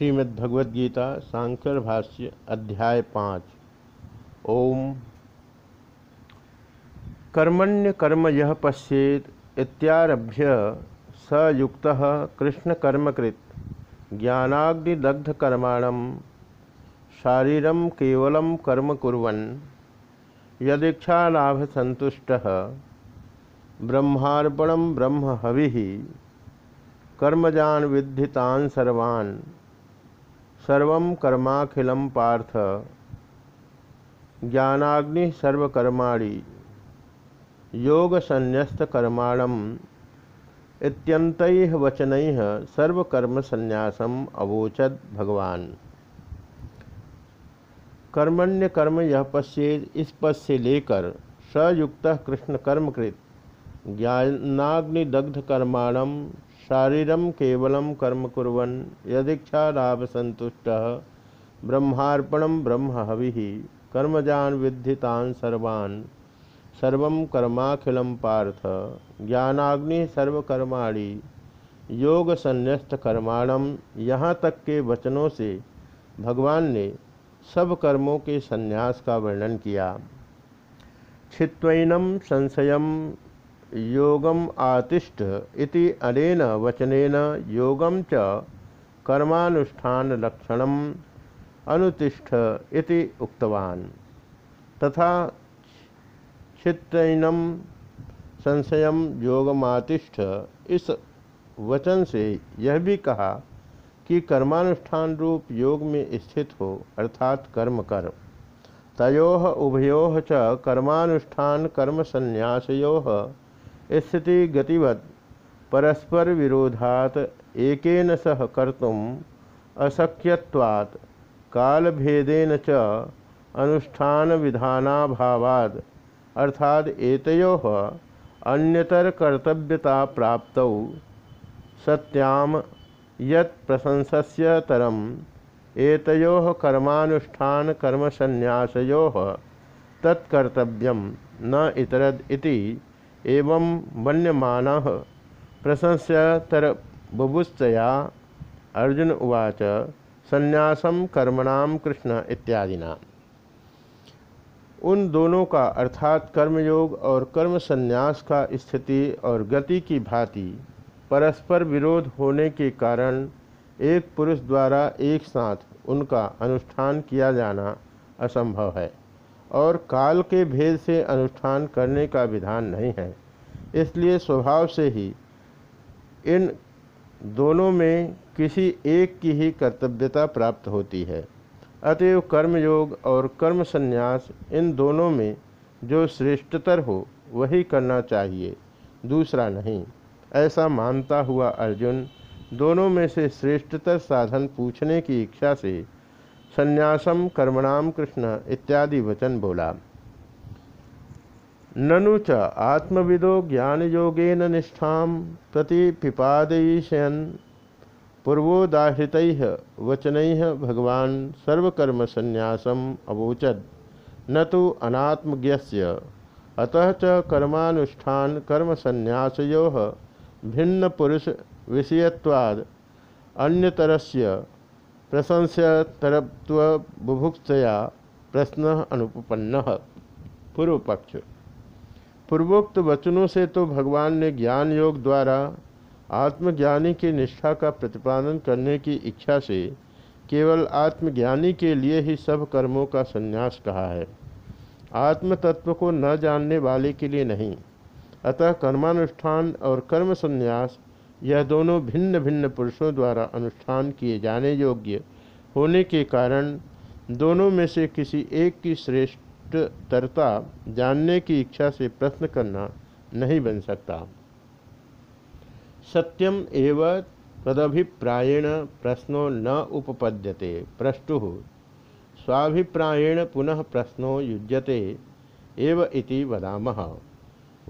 श्रीमद्भगवद्गीता सांकर भाष्य, अध्याय पाँच। ओम। कर्मण्य कर्म यह पश्येत, इत्यारभ्य स युक्त कृष्णकर्मकृत ज्ञानाग्निदग्धकर्माण शारीरम केवलं कर्म यदीक्षालाभसंतुष्ट ब्रह्मार्पणम ब्रह्म हवि, कर्मजान विद्धितान सर्वान्। सर्व कर्माखिल पार्थ। ज्ञानाग्नि सर्वकर्माणि योग संन्यस्तकर्माणम इत्यंत वचन सर्वकर्म संन्यासम अवोचद भगवान। कर्मण्य कर्म यह पश्चेद इस पद से लेकर सयुक्त कृष्ण कर्मकृत ज्ञानाग्निदग्ध कर्माणम शारीरम केवलम कर्म कुरन यदीक्षा लाभ संतुष्ट ब्रह्मार्पणम ब्रह्म हवि, कर्मजान विद्धितान सर्वान्। सर्व कर्माखिल पार्थ। ज्ञानाग्नि सर्वकर्माणी। योग संन्यस्त कर्माणम यहाँ तक के वचनों से भगवान ने सब कर्मों के संन्यास का वर्णन किया। छित्वनम संशयम योगम आतिष्ठ इति अनेन वचनेन योगम च कर्मानुष्ठान लक्षणम अनुतिष्ठ इति उक्तवान। तथा छित्तनम संशय योगमातिष्ठ इस वचन से यह भी कहा कि कर्मानुष्ठान रूप योग में स्थित हो, अर्थात कर्म कर। तयो उभयो च कर्मानुष्ठान कर्म संन्यासयो स्थिति गतिवत। परस्पर विरोधात एकेन सह कर्तुम अशक्यवात् कालभेदेन च अनुष्ठान विधानाभावाद अर्थात एतयो अन्यतर कर्तव्यता प्राप्त सत्याम यत प्रशंस्य तरम एतयो कर्मानुष्ठान कर्मसन्यासयो तत्कर्तव्यम न इतरद इति एवं वन्यमान प्रशंस्यतर बुभुस्तया अर्जुन उवाच संन्यासम कर्मणाम कृष्ण इत्यादिना। उन दोनों का अर्थात कर्मयोग और कर्म संन्यास का स्थिति और गति की भांति परस्पर विरोध होने के कारण एक पुरुष द्वारा एक साथ उनका अनुष्ठान किया जाना असंभव है। और काल के भेद से अनुष्ठान करने का विधान नहीं है। इसलिए स्वभाव से ही इन दोनों में किसी एक की ही कर्तव्यता प्राप्त होती है। अतएव कर्मयोग और कर्म संन्यास इन दोनों में जो श्रेष्ठतर हो, वही करना चाहिए, दूसरा नहीं। ऐसा मानता हुआ अर्जुन, दोनों में से श्रेष्ठतर साधन पूछने की इच्छा से संन्यासम कर्मणाम कृष्ण इत्यादि वचन बोला। ननु च आत्मविदो ज्ञान योगेन निष्ठा प्रति पिपादयिष्यन पूर्वोदाहृत वचन भगवान सर्वकर्म संन्यासम अवोचद न तो अनात्मज्ञ अतः च कर्मानुष्ठान कर्म संन्यासयो भिन्न पुरुष विषयत्वाद अन्यतरस्य प्रशंस्यतरत्व बुभुक्षया प्रश्न अनुपन्न पूर्व पक्ष पूर्वोक्त वचनों से तो भगवान ने ज्ञान योग द्वारा आत्मज्ञानी की निष्ठा का प्रतिपादन करने की इच्छा से केवल आत्मज्ञानी के लिए ही सब कर्मों का संन्यास कहा है। आत्म तत्व को न जानने वाले के लिए नहीं। अतः कर्मानुष्ठान और कर्म संन्यास यह दोनों भिन्न भिन्न पुरुषों द्वारा अनुष्ठान किए जाने योग्य होने के कारण दोनों में से किसी एक की श्रेष्ठतरता जानने की इच्छा से प्रश्न करना नहीं बन सकता। सत्यम एव तदभिप्रायेण प्रश्नो न उपपद्यते, प्रष्टु। स्वाभिप्रायेण पुनः प्रश्नो युज्यते, एव इति वदामः।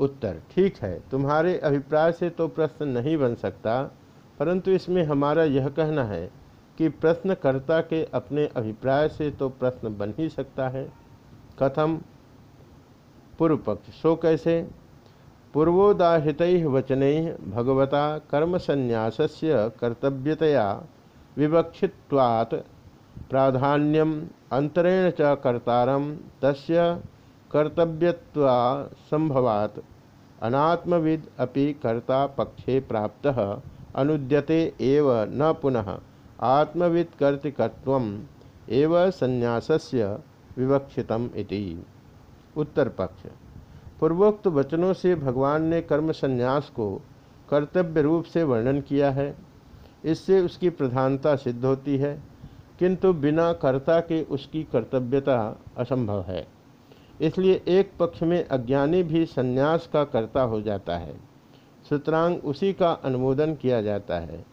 उत्तर, ठीक है, तुम्हारे अभिप्राय से तो प्रश्न नहीं बन सकता, परंतु इसमें हमारा यह कहना है कि प्रश्नकर्ता के अपने अभिप्राय से तो प्रश्न बन ही सकता है। कथम पूर्व पक्ष सो कैसे? पूर्वोदाहृत वचन भगवता कर्म संन्यास कर्तव्यतया विवक्षित्वात् प्राधान्यम अंतरेण च कर्तारम, तस्य कर्तव्यत्वा संभवात्। अनात्मविद अपि कर्ता पक्षे प्राप्त, अनुद्यते एव न पुनः। आत्मविद कर्तिकत्वम एव संन्यासस्य विवक्षितम इति। उत्तर पक्ष पूर्वोक्त वचनों से भगवान ने कर्म संन्यास को कर्तव्य रूप से वर्णन किया है। इससे उसकी प्रधानता सिद्ध होती है, किंतु बिना कर्ता के उसकी कर्तव्यता असंभव है। इसलिए एक पक्ष में अज्ञानी भी संन्यास का कर्ता हो जाता है। सूत्रांग उसी का अनुमोदन किया जाता है।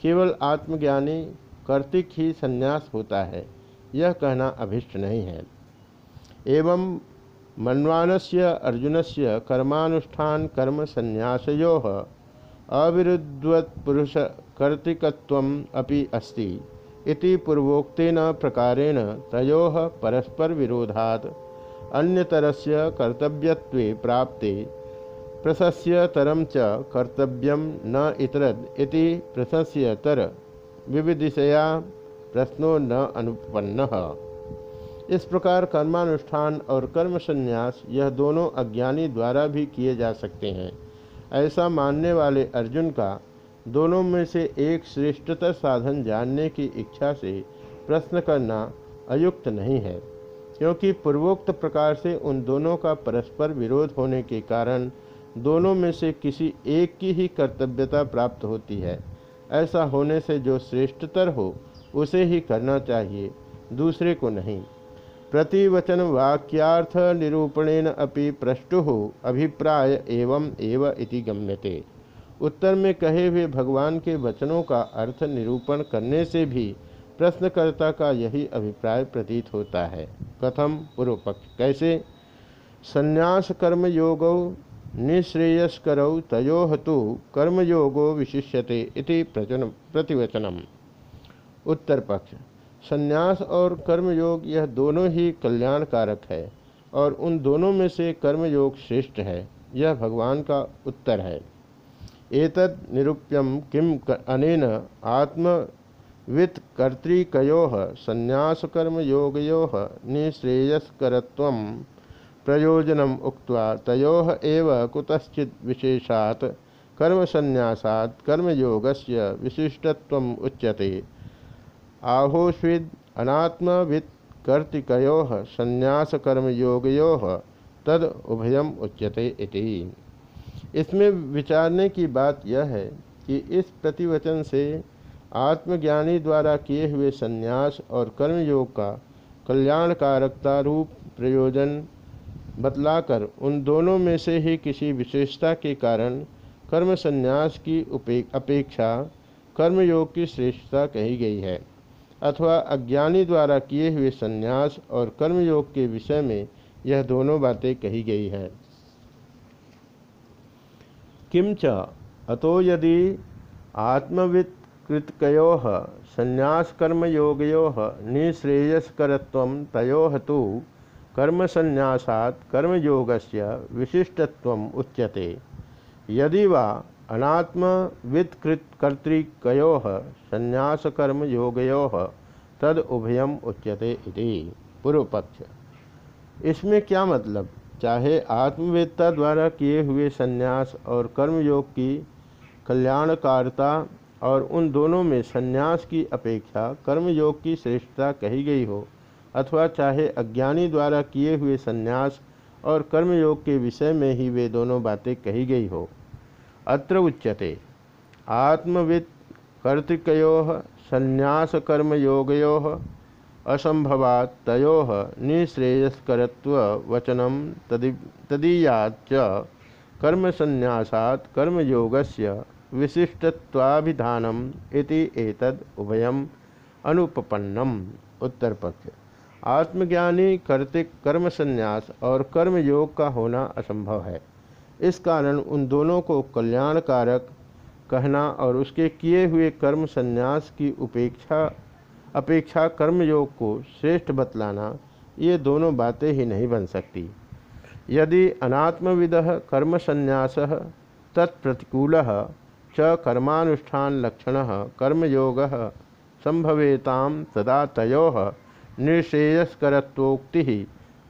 केवल आत्मज्ञानी कर्तिक ही संन्यास होता है, यह कहना अभिष्ट नहीं है। एवं मन्वानस्य अर्जुनस्य कर्मानुष्ठान कर्म संन्यासयो अविरुद्धवत पुरुष कर्तिकत्वम अपि अस्ति। इति प्रकारेण तयो परस्पर विरोधात् अन्यतरस्य कर्तव्यत्वे प्राप्ते प्रशस्यतरं च कर्तव्यं न इतरद इति प्रशस्यतर विविदिशया प्रश्नो न अनुपन्न। इस प्रकार कर्मानुष्ठान और कर्म संन्यास यह दोनों अज्ञानी द्वारा भी किए जा सकते हैं। ऐसा मानने वाले अर्जुन का दोनों में से एक श्रेष्ठतर साधन जानने की इच्छा से प्रश्न करना अयुक्त नहीं है। क्योंकि पूर्वोक्त प्रकार से उन दोनों का परस्पर विरोध होने के कारण दोनों में से किसी एक की ही कर्तव्यता प्राप्त होती है। ऐसा होने से जो श्रेष्ठतर हो, उसे ही करना चाहिए, दूसरे को नहीं। प्रतिवचन वाक्यार्थ निरूपणेन अपि प्रष्टु अभिप्राय एवं एव इति गम्यते। उत्तर में कहे हुए भगवान के वचनों का अर्थ निरूपण करने से भी प्रश्नकर्ता का यही अभिप्राय प्रतीत होता है। कथम पूर्व पक्ष कैसे? संन्यास कर्म योगौ निश्रेयस्करौ तयो तो कर्मयोगो विशिष्यते इति प्रतिवचनम। उत्तर पक्ष संन्यास और कर्मयोग यह दोनों ही कल्याणकारक है और उन दोनों में से कर्मयोग श्रेष्ठ है। यह भगवान का उत्तर है। एतद निरूप्यम किम अनेन आत्मवित्कर्तृको संन्यासकर्मयोगो निःश्रेयस्करत्व प्रयोजनम उक्त्वा तयो एव कुतश्चित् विशेषात् कर्मसन्यासात् कर्मयोगस्य विशिष्टत्वम् उच्यते। आहोस्विद अनात्मवित्कर्तिकयोः संन्यासकर्मयोगयोः तद उभयम उच्यते इति। इसमें विचारने की बात यह है कि इस प्रतिवचन से आत्मज्ञानी द्वारा किए हुए संन्यास और कर्मयोग का कल्याणकारकता रूप प्रयोजन बतलाकर उन दोनों में से ही किसी विशेषता के कारण कर्म संन्यास की अपेक्षा कर्मयोग की श्रेष्ठता कही गई है। अथवा अज्ञानी द्वारा किए हुए संन्यास और कर्मयोग के विषय में यह दोनों बातें कही गई हैं। किंच अतो यदि आत्मवित्कृतको संन्यासकर्मयोगो निःश्रेयस्करत्व तयो तो कर्मसन्यासात् कर्मयोगस्य विशिष्टत्वम् उच्यते यदि वा अनात्मवित्कृतकर्तृकयोः संन्यासकर्मयोगयोः तद उभयम उच्यते इति पूर्व पक्ष इसमें क्या मतलब चाहे आत्मवेदता द्वारा किए हुए संन्यास और कर्मयोग की कल्याणकारिता और उन दोनों में संन्यास की अपेक्षा कर्मयोग की श्रेष्ठता कही गई हो, अथवा चाहे अज्ञानी द्वारा किए हुए संन्यास और कर्मयोग के विषय में ही वे दोनों बातें कही गई हो। अत्र उच्यते आत्मविद कर्तिको संन्यास कर्मयोगयो, असंभवात तयो, निश्रेयस्करत्व वचनम तदीयाच कर्मसन्यासात् कर्मयोगस्य विशिष्टत्वाभिधानम इति एतद उभयम अनुपपन्नम। उत्तर पक्ष आत्मज्ञानी कर्तिक कर्म संन्यास और कर्मयोग का होना असंभव है। इस कारण उन दोनों को कल्याणकारक कहना और उसके किए हुए कर्म संन्यास की उपेक्षा, अपेक्षा कर्मयोग को श्रेष्ठ बतलाना, ये दोनों बातें ही नहीं बन सकती। यदि अनात्मविद कर्म संन्यास तत्प्रतिकूल च कर्मानुष्ठान लक्षण कर्मयोग संभवेताम तदा तयो निःश्रेयस्करत्वोक्ति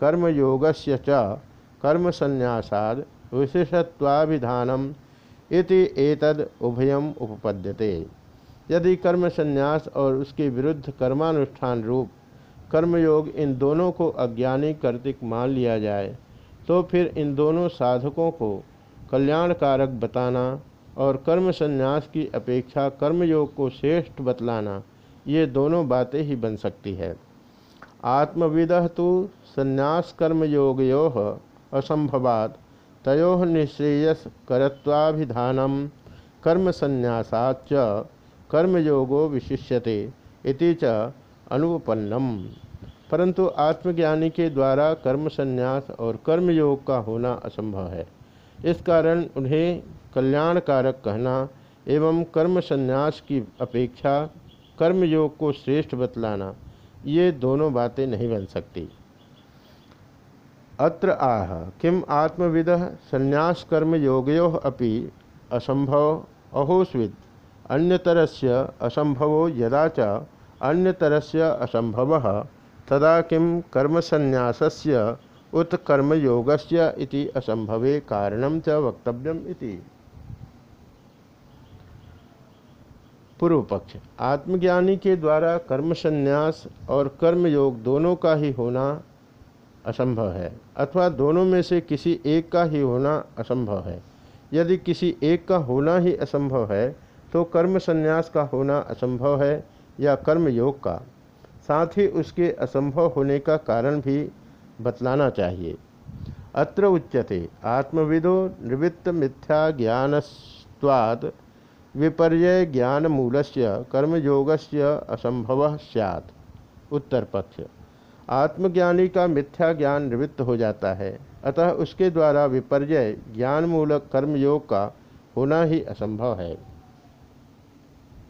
कर्मयोगस्य च कर्मसन्यासाद विशेषत्वाभिधानम इति एतद उभयम उपपद्यते। यदि कर्म संन्यास और उसके विरुद्ध कर्मानुष्ठान रूप कर्मयोग इन दोनों को अज्ञानी कर्तिक मान लिया जाए तो फिर इन दोनों साधकों को कल्याणकारक बताना और कर्म संन्यास की अपेक्षा कर्मयोग को श्रेष्ठ बतलाना, ये दोनों बातें ही बन सकती है। आत्मविद तो संन्यास कर्मयोगयो असंभवात, तयो निःश्रेयस करत्वाभिधानम कर्म संन्यासाच कर्मयोगो विशिष्यते च अनुपन्नम। परंतु आत्मज्ञानी के द्वारा कर्म संन्यास और कर्मयोग का होना असंभव है। इस कारण उन्हें कल्याणकारक कहना एवं कर्म संन्यास की अपेक्षा कर्मयोग को श्रेष्ठ बतलाना, ये दोनों बातें नहीं बन सकती। अत्र आह, किम आत्मविद संन्यास कर्मयोगयो अपि असंभव अहोस्विद, अन्यतरस्य असंभवो यदा च अन्यतरस्य असंभव, तदा किम कर्मसन्यासस्य उत कर्मयोगस्य इति असंभवे कारणम च वक्तव्यम इति। पूर्व पक्ष आत्मज्ञानी के द्वारा कर्म संन्यास और कर्मयोग दोनों का ही होना असंभव है, अथवा दोनों में से किसी एक का ही होना असंभव है। यदि किसी एक का होना ही असंभव है तो कर्म संन्यास का होना असंभव है या कर्म योग का। साथ ही उसके असंभव होने का कारण भी बतलाना चाहिए। अत्र उच्यते, आत्मविदो निवृत्त मिथ्या ज्ञानस्वाद विपर्य ज्ञान कर्मयोग से असंभव सैत उत्तर पक्ष। आत्मज्ञानी का मिथ्या ज्ञान निवृत्त हो जाता है। अतः उसके द्वारा विपर्य ज्ञान मूलक कर्मयोग का होना ही असंभव है।